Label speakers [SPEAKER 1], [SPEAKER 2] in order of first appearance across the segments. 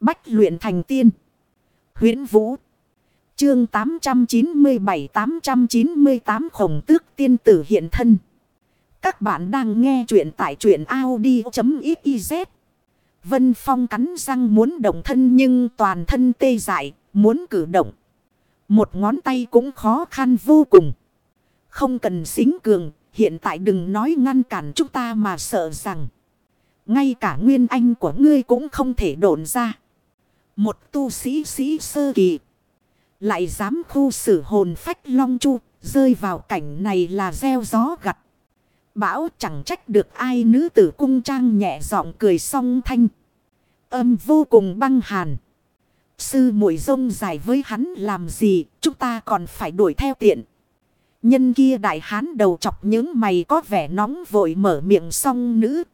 [SPEAKER 1] Bách luyện thành tiên. huyễn Vũ. Chương 897-898 khổng tước tiên tử hiện thân. Các bạn đang nghe truyện tại truyện Audi.xyz. Vân Phong cắn răng muốn động thân nhưng toàn thân tê dại, muốn cử động. Một ngón tay cũng khó khăn vô cùng. Không cần xính cường, hiện tại đừng nói ngăn cản chúng ta mà sợ rằng. Ngay cả nguyên anh của ngươi cũng không thể độn ra. Một tu sĩ sĩ sơ kỳ. Lại dám khu xử hồn phách long chu. Rơi vào cảnh này là gieo gió gặt. Bão chẳng trách được ai, nữ tử cung trang nhẹ giọng cười song thanh. Âm vô cùng băng hàn. Sư muội rông dài với hắn làm gì, chúng ta còn phải đuổi theo tiện. Nhân kia đại hán đầu chọc những mày có vẻ nóng vội mở miệng song nữ.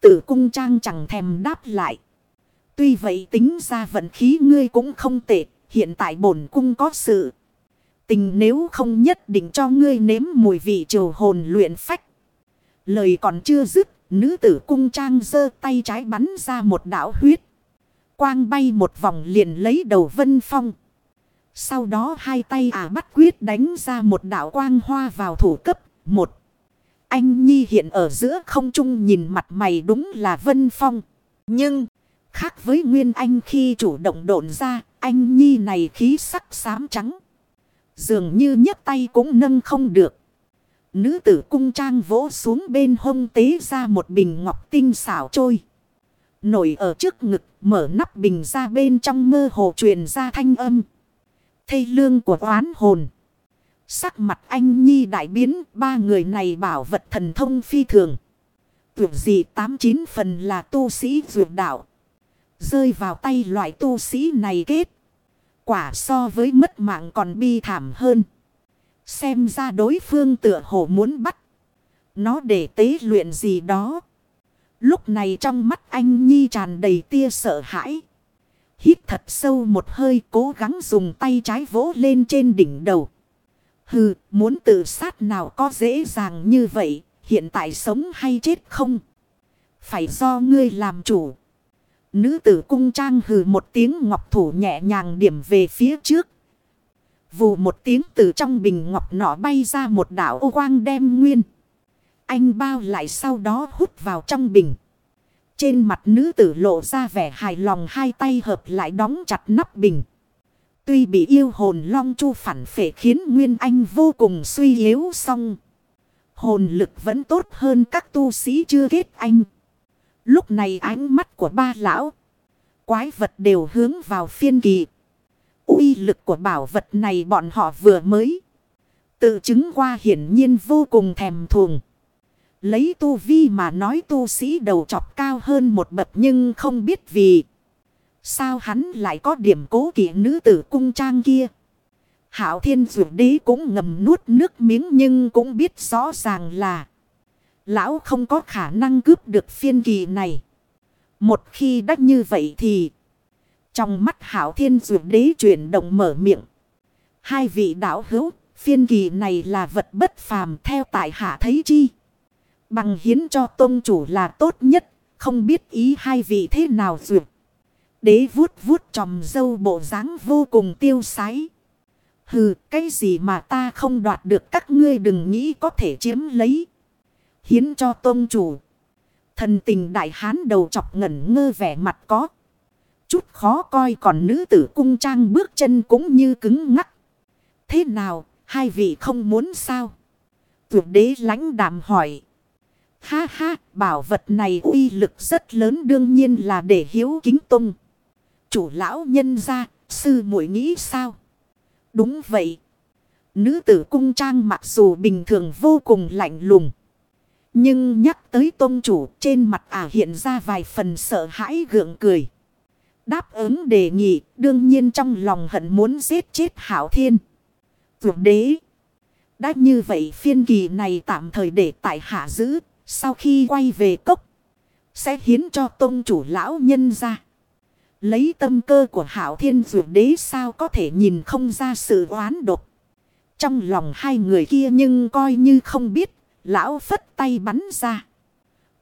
[SPEAKER 1] Tử cung trang chẳng thèm đáp lại. Tuy vậy tính ra vận khí ngươi cũng không tệ. Hiện tại bổn cung có sự. Tình nếu không nhất định cho ngươi nếm mùi vị triều hồn luyện phách. Lời còn chưa dứt. Nữ tử cung trang giơ tay trái bắn ra một đạo huyết. Quang bay một vòng liền lấy đầu vân phong. Sau đó hai tay ả bắt quyết đánh ra một đạo quang hoa vào thủ cấp. Một. Anh Nhi hiện ở giữa không trung nhìn mặt mày đúng là Vân Phong. Nhưng, khác với Nguyên Anh khi chủ động độn ra, anh Nhi này khí sắc xám trắng. Dường như nhấc tay cũng nâng không được. Nữ tử cung trang vỗ xuống bên hông tế ra một bình ngọc tinh xảo trôi. Nổi ở trước ngực, mở nắp bình ra bên trong mơ hồ truyền ra thanh âm. Thây lương của oán hồn. Sắc mặt anh Nhi đại biến, ba người này bảo vật thần thông phi thường. Tuyệt gì tám chín phần là tu sĩ dược đạo. Rơi vào tay loại tu sĩ này kết. Quả so với mất mạng còn bi thảm hơn. Xem ra đối phương tựa hồ muốn bắt. Nó để tế luyện gì đó. Lúc này trong mắt anh Nhi tràn đầy tia sợ hãi. Hít thật sâu một hơi cố gắng dùng tay trái vỗ lên trên đỉnh đầu. Hừ, muốn tự sát nào có dễ dàng như vậy, hiện tại sống hay chết không? Phải do ngươi làm chủ. Nữ tử cung trang hừ một tiếng ngọc thủ nhẹ nhàng điểm về phía trước. Vù một tiếng từ trong bình ngọc nọ bay ra một đảo ô quang đem nguyên. Anh bao lại sau đó hút vào trong bình. Trên mặt nữ tử lộ ra vẻ hài lòng hai tay hợp lại đóng chặt nắp bình. Tuy bị yêu hồn long chu phản phệ khiến Nguyên Anh vô cùng suy yếu song. Hồn lực vẫn tốt hơn các tu sĩ chưa kết anh. Lúc này ánh mắt của ba lão. Quái vật đều hướng vào phiên kỳ. uy lực của bảo vật này bọn họ vừa mới. Tự chứng qua hiển nhiên vô cùng thèm thuồng. Lấy tu vi mà nói tu sĩ đầu chọc cao hơn một bậc nhưng không biết vì. Sao hắn lại có điểm cố kỵ nữ tử cung trang kia? Hảo thiên dụ đế cũng ngầm nuốt nước miếng nhưng cũng biết rõ ràng là. Lão không có khả năng cướp được phiên kỳ này. Một khi đã như vậy thì. Trong mắt hảo thiên dụ đế chuyển động mở miệng. Hai vị đạo hữu, phiên kỳ này là vật bất phàm theo tại hạ thấy chi. Bằng hiến cho tôn chủ là tốt nhất, không biết ý hai vị thế nào duyệt. Đế vuốt vuốt tròm dâu bộ dáng vô cùng tiêu sái. Hừ, cái gì mà ta không đoạt được các ngươi đừng nghĩ có thể chiếm lấy. Hiến cho tôn chủ. Thần tình đại hán đầu chọc ngẩn ngơ vẻ mặt có. Chút khó coi còn nữ tử cung trang bước chân cũng như cứng ngắc. Thế nào, hai vị không muốn sao? Tuyệt đế lãnh đạm hỏi. Ha ha, bảo vật này uy lực rất lớn đương nhiên là để hiếu kính tung. Chủ lão nhân ra, sư muội nghĩ sao? Đúng vậy. Nữ tử cung trang mặc dù bình thường vô cùng lạnh lùng. Nhưng nhắc tới tôn chủ, trên mặt ả hiện ra vài phần sợ hãi gượng cười. Đáp ứng đề nghị, đương nhiên trong lòng hận muốn giết chết hảo thiên. Vượt đế. Đã như vậy phiên kỳ này tạm thời để tại hạ giữ. Sau khi quay về cốc. Sẽ hiến cho tôn chủ lão nhân ra. Lấy tâm cơ của hảo thiên dụ đế sao có thể nhìn không ra sự oán độc. Trong lòng hai người kia nhưng coi như không biết. Lão phất tay bắn ra.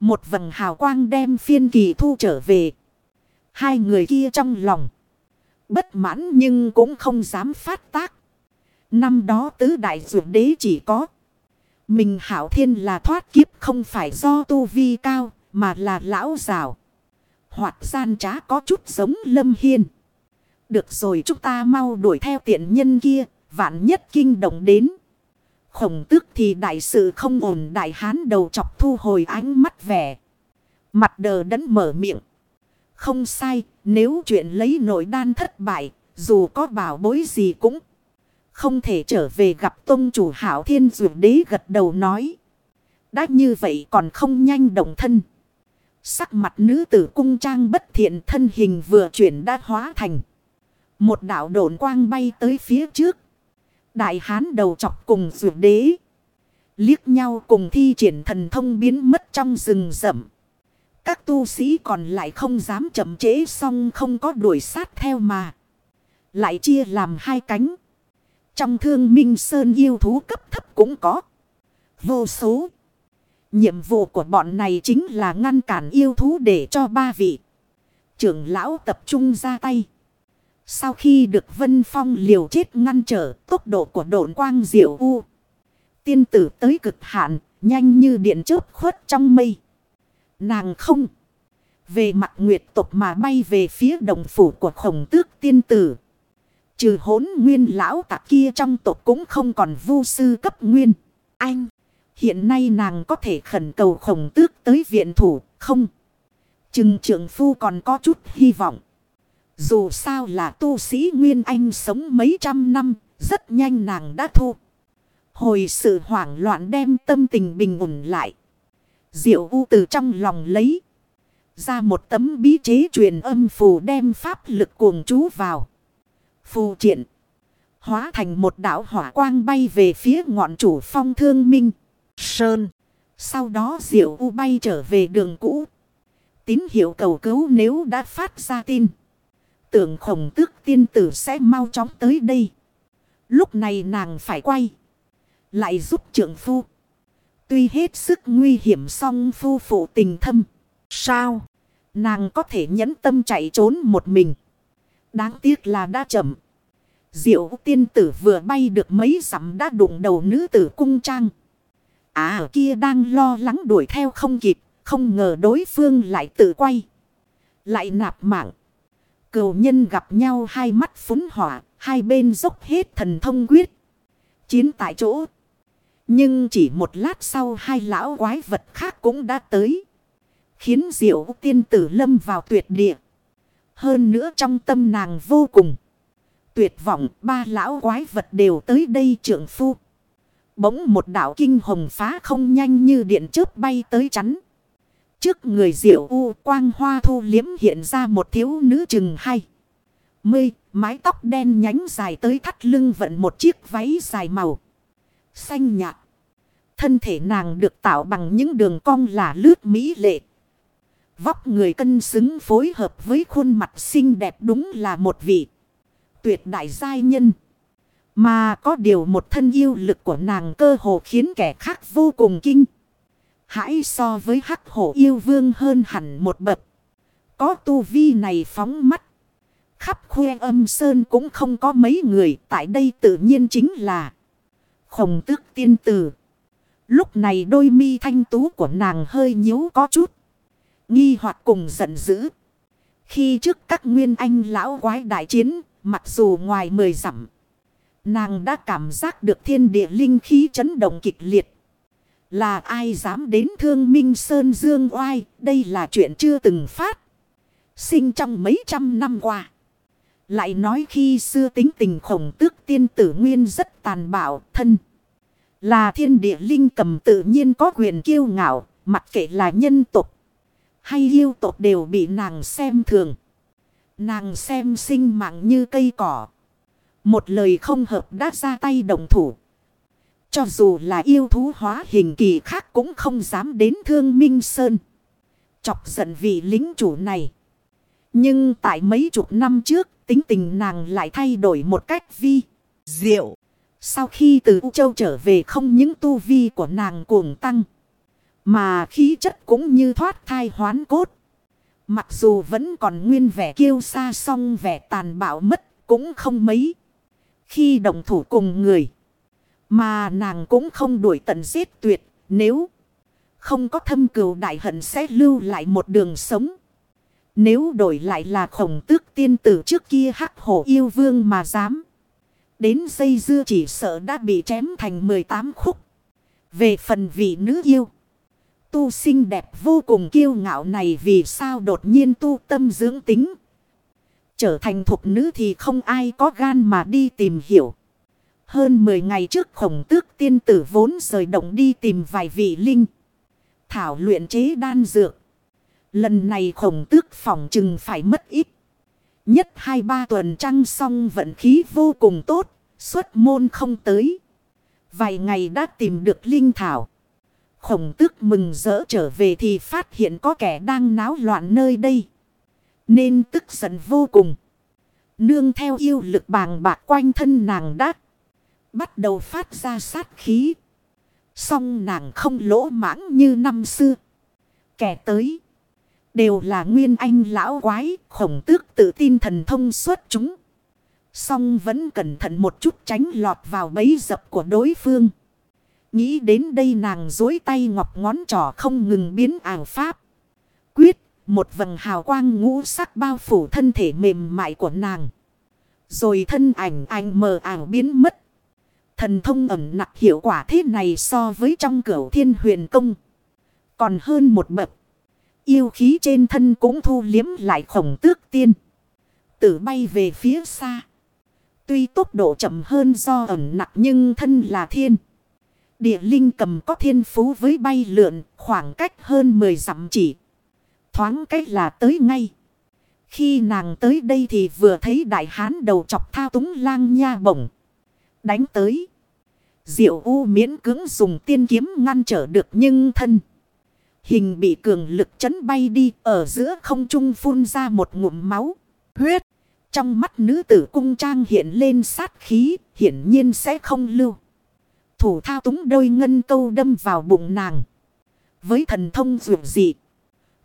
[SPEAKER 1] Một vầng hào quang đem phiên kỳ thu trở về. Hai người kia trong lòng. Bất mãn nhưng cũng không dám phát tác. Năm đó tứ đại dụ đế chỉ có. Mình hảo thiên là thoát kiếp không phải do tu vi cao, mà là lão rào. Hoặc gian trá có chút giống lâm hiên. Được rồi chúng ta mau đuổi theo tiện nhân kia. Vạn nhất kinh động đến. Khổng tước thì đại sự không ổn đại hán đầu chọc thu hồi ánh mắt vẻ. Mặt đờ đẫn mở miệng. Không sai, nếu chuyện lấy nội đan thất bại, dù có bảo bối gì cũng không thể trở về gặp tôn chủ hảo thiên dụ đế gật đầu nói. Đã như vậy còn không nhanh động thân. Sắc mặt nữ tử cung trang bất thiện thân hình vừa chuyển đã hóa thành. Một đạo độn quang bay tới phía trước. Đại hán đầu chọc cùng rượu đế. Liếc nhau cùng thi triển thần thông biến mất trong rừng rậm. Các tu sĩ còn lại không dám chậm chế xong không có đuổi sát theo mà. Lại chia làm hai cánh. Trong thương minh sơn yêu thú cấp thấp cũng có. Vô số. Nhiệm vụ của bọn này chính là ngăn cản yêu thú để cho ba vị. Trưởng lão tập trung ra tay. Sau khi được Vân Phong liều chết ngăn trở tốc độ của độn quang diệu u. Tiên tử tới cực hạn, nhanh như điện chớp khuất trong mây. Nàng không. Về mặt nguyệt tục mà bay về phía đồng phủ của khổng tước tiên tử. Trừ hốn nguyên lão tạc kia trong tộc cũng không còn vu sư cấp nguyên. Anh. Hiện nay nàng có thể khẩn cầu khổng tước tới viện thủ. Không. Chừng trưởng phu còn có chút hy vọng. Dù sao là tu sĩ Nguyên Anh sống mấy trăm năm. Rất nhanh nàng đã thu. Hồi sự hoảng loạn đem tâm tình bình ổn lại. Diệu U từ trong lòng lấy. Ra một tấm bí chế truyền âm phù đem pháp lực cuồng chú vào. Phù triện. Hóa thành một đảo hỏa quang bay về phía ngọn chủ phong thương minh. Sơn. Sau đó diệu U bay trở về đường cũ. Tín hiệu cầu cứu nếu đã phát ra tin. Tưởng khổng tước tiên tử sẽ mau chóng tới đây. Lúc này nàng phải quay. Lại giúp trưởng phu. Tuy hết sức nguy hiểm song phu phụ tình thâm. Sao? Nàng có thể nhẫn tâm chạy trốn một mình. Đáng tiếc là đã chậm. Diệu tiên tử vừa bay được mấy dặm đã đụng đầu nữ tử cung trang. À kia đang lo lắng đuổi theo không kịp. Không ngờ đối phương lại tự quay. Lại nạp mạng. Cựu nhân gặp nhau hai mắt phúng hỏa. Hai bên dốc hết thần thông quyết. Chiến tại chỗ. Nhưng chỉ một lát sau hai lão quái vật khác cũng đã tới. Khiến diệu tiên tử lâm vào tuyệt địa. Hơn nữa trong tâm nàng vô cùng. Tuyệt vọng, ba lão quái vật đều tới đây trưởng phu. Bỗng một đảo kinh hồng phá không nhanh như điện chớp bay tới chắn. Trước người diệu u quang hoa thu liếm hiện ra một thiếu nữ chừng hay. Mươi, mái tóc đen nhánh dài tới thắt lưng vận một chiếc váy dài màu. Xanh nhạt. Thân thể nàng được tạo bằng những đường cong là lướt mỹ lệ. Vóc người cân xứng phối hợp với khuôn mặt xinh đẹp đúng là một vị. Tuyệt đại giai nhân. Mà có điều một thân yêu lực của nàng cơ hồ khiến kẻ khác vô cùng kinh. Hãy so với hắc hổ yêu vương hơn hẳn một bậc. Có tu vi này phóng mắt. Khắp khuê âm sơn cũng không có mấy người. Tại đây tự nhiên chính là khổng tước tiên tử. Lúc này đôi mi thanh tú của nàng hơi nhíu có chút. Nghi hoặc cùng giận dữ. Khi trước các nguyên anh lão quái đại chiến, mặc dù ngoài mười dặm, nàng đã cảm giác được thiên địa linh khí chấn động kịch liệt. Là ai dám đến thương minh sơn dương oai, đây là chuyện chưa từng phát. Sinh trong mấy trăm năm qua. Lại nói khi xưa tính tình khổng tước tiên tử nguyên rất tàn bạo thân. Là thiên địa linh cầm tự nhiên có quyền kiêu ngạo, mặc kệ là nhân tục hay yêu tục đều bị nàng xem thường. Nàng xem sinh mạng như cây cỏ. Một lời không hợp đã ra tay đồng thủ. Cho dù là yêu thú hóa hình kỳ khác cũng không dám đến thương Minh Sơn. Chọc giận vị lính chủ này. Nhưng tại mấy chục năm trước, tính tình nàng lại thay đổi một cách vi diệu. Sau khi từ U Châu trở về không những tu vi của nàng cuồng tăng. Mà khí chất cũng như thoát thai hoán cốt. Mặc dù vẫn còn nguyên vẻ kiêu xa song vẻ tàn bạo mất cũng không mấy. Khi đồng thủ cùng người. Mà nàng cũng không đuổi tận giết tuyệt. Nếu không có thâm cừu đại hận sẽ lưu lại một đường sống. Nếu đổi lại là khổng tước tiên tử trước kia hắc hổ yêu vương mà dám. Đến dây dưa chỉ sợ đã bị chém thành 18 khúc. Về phần vị nữ yêu. Tu sinh đẹp vô cùng kiêu ngạo này vì sao đột nhiên tu tâm dưỡng tính. Trở thành thục nữ thì không ai có gan mà đi tìm hiểu. Hơn 10 ngày trước khổng tước tiên tử vốn rời động đi tìm vài vị linh. Thảo luyện chế đan dược. Lần này khổng tước phòng chừng phải mất ít. Nhất hai ba tuần trăng xong vận khí vô cùng tốt. Xuất môn không tới. Vài ngày đã tìm được linh thảo. Khổng tước mừng rỡ trở về thì phát hiện có kẻ đang náo loạn nơi đây. Nên tức giận vô cùng. Nương theo yêu lực bàng bạc quanh thân nàng đắc. Bắt đầu phát ra sát khí. Song nàng không lỗ mãng như năm xưa. Kẻ tới. Đều là nguyên anh lão quái. Khổng tước tự tin thần thông suốt chúng. Song vẫn cẩn thận một chút tránh lọt vào bẫy dập của đối phương. Nghĩ đến đây nàng dối tay ngọc ngón trỏ không ngừng biến ảo pháp. Quyết, một vầng hào quang ngũ sắc bao phủ thân thể mềm mại của nàng. Rồi thân ảnh ảnh mờ ảo biến mất. Thần thông ẩm nặng hiệu quả thế này so với trong cửu thiên huyền công. Còn hơn một bậc. Yêu khí trên thân cũng thu liếm lại khổng tước tiên. Tử bay về phía xa. Tuy tốc độ chậm hơn do ẩm nặng nhưng thân là thiên. Địa linh cầm có thiên phú với bay lượn khoảng cách hơn 10 dặm chỉ. Thoáng cách là tới ngay. Khi nàng tới đây thì vừa thấy đại hán đầu chọc thao túng lang nha bổng. Đánh tới. Diệu U miễn cưỡng dùng tiên kiếm ngăn trở được nhưng thân. Hình bị cường lực chấn bay đi, ở giữa không trung phun ra một ngụm máu. Huyết. Trong mắt nữ tử cung trang hiện lên sát khí. Hiển nhiên sẽ không lưu. Thủ thao túng đôi ngân câu đâm vào bụng nàng. Với thần thông dụ dị.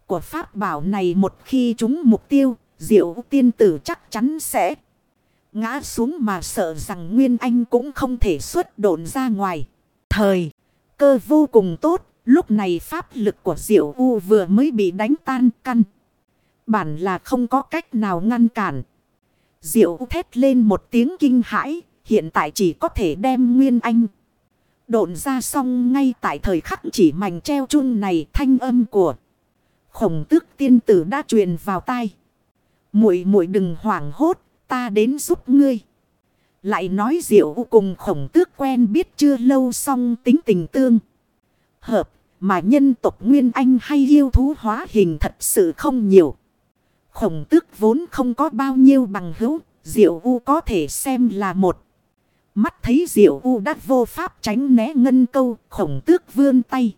[SPEAKER 1] Của pháp bảo này một khi chúng mục tiêu. Diệu tiên tử chắc chắn sẽ ngã xuống mà sợ rằng Nguyên Anh cũng không thể xuất độn ra ngoài. Thời, cơ vô cùng tốt, lúc này pháp lực của Diệu U vừa mới bị đánh tan căn. Bản là không có cách nào ngăn cản. Diệu U thét lên một tiếng kinh hãi, hiện tại chỉ có thể đem Nguyên Anh. Độn ra xong ngay tại thời khắc chỉ mảnh treo chung này thanh âm của khổng tước tiên tử đã truyền vào tai. muội muội đừng hoảng hốt, ta đến giúp ngươi. Lại nói diệu cùng khổng tước quen biết chưa lâu xong tính tình tương. Hợp mà nhân tộc Nguyên Anh hay yêu thú hóa hình thật sự không nhiều. Khổng tước vốn không có bao nhiêu bằng hữu, diệu u có thể xem là một. Mắt thấy diệu u đã vô pháp tránh né ngân câu, khổng tước vươn tay.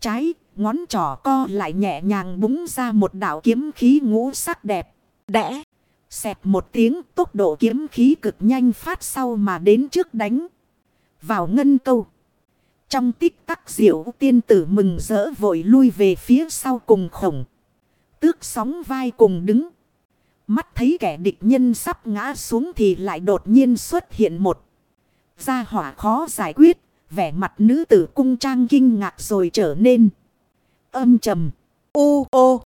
[SPEAKER 1] Trái, ngón trỏ co lại nhẹ nhàng búng ra một đạo kiếm khí ngũ sắc đẹp, đẽ. Xẹp một tiếng, tốc độ kiếm khí cực nhanh phát sau mà đến trước đánh. Vào ngân câu. Trong tích tắc diệu, tiên tử mừng rỡ vội lui về phía sau cùng khổng. Tước sóng vai cùng đứng. Mắt thấy kẻ địch nhân sắp ngã xuống thì lại đột nhiên xuất hiện một. Gia hỏa khó giải quyết. Vẻ mặt nữ tử cung trang kinh ngạc rồi trở nên âm trầm. Ô ô.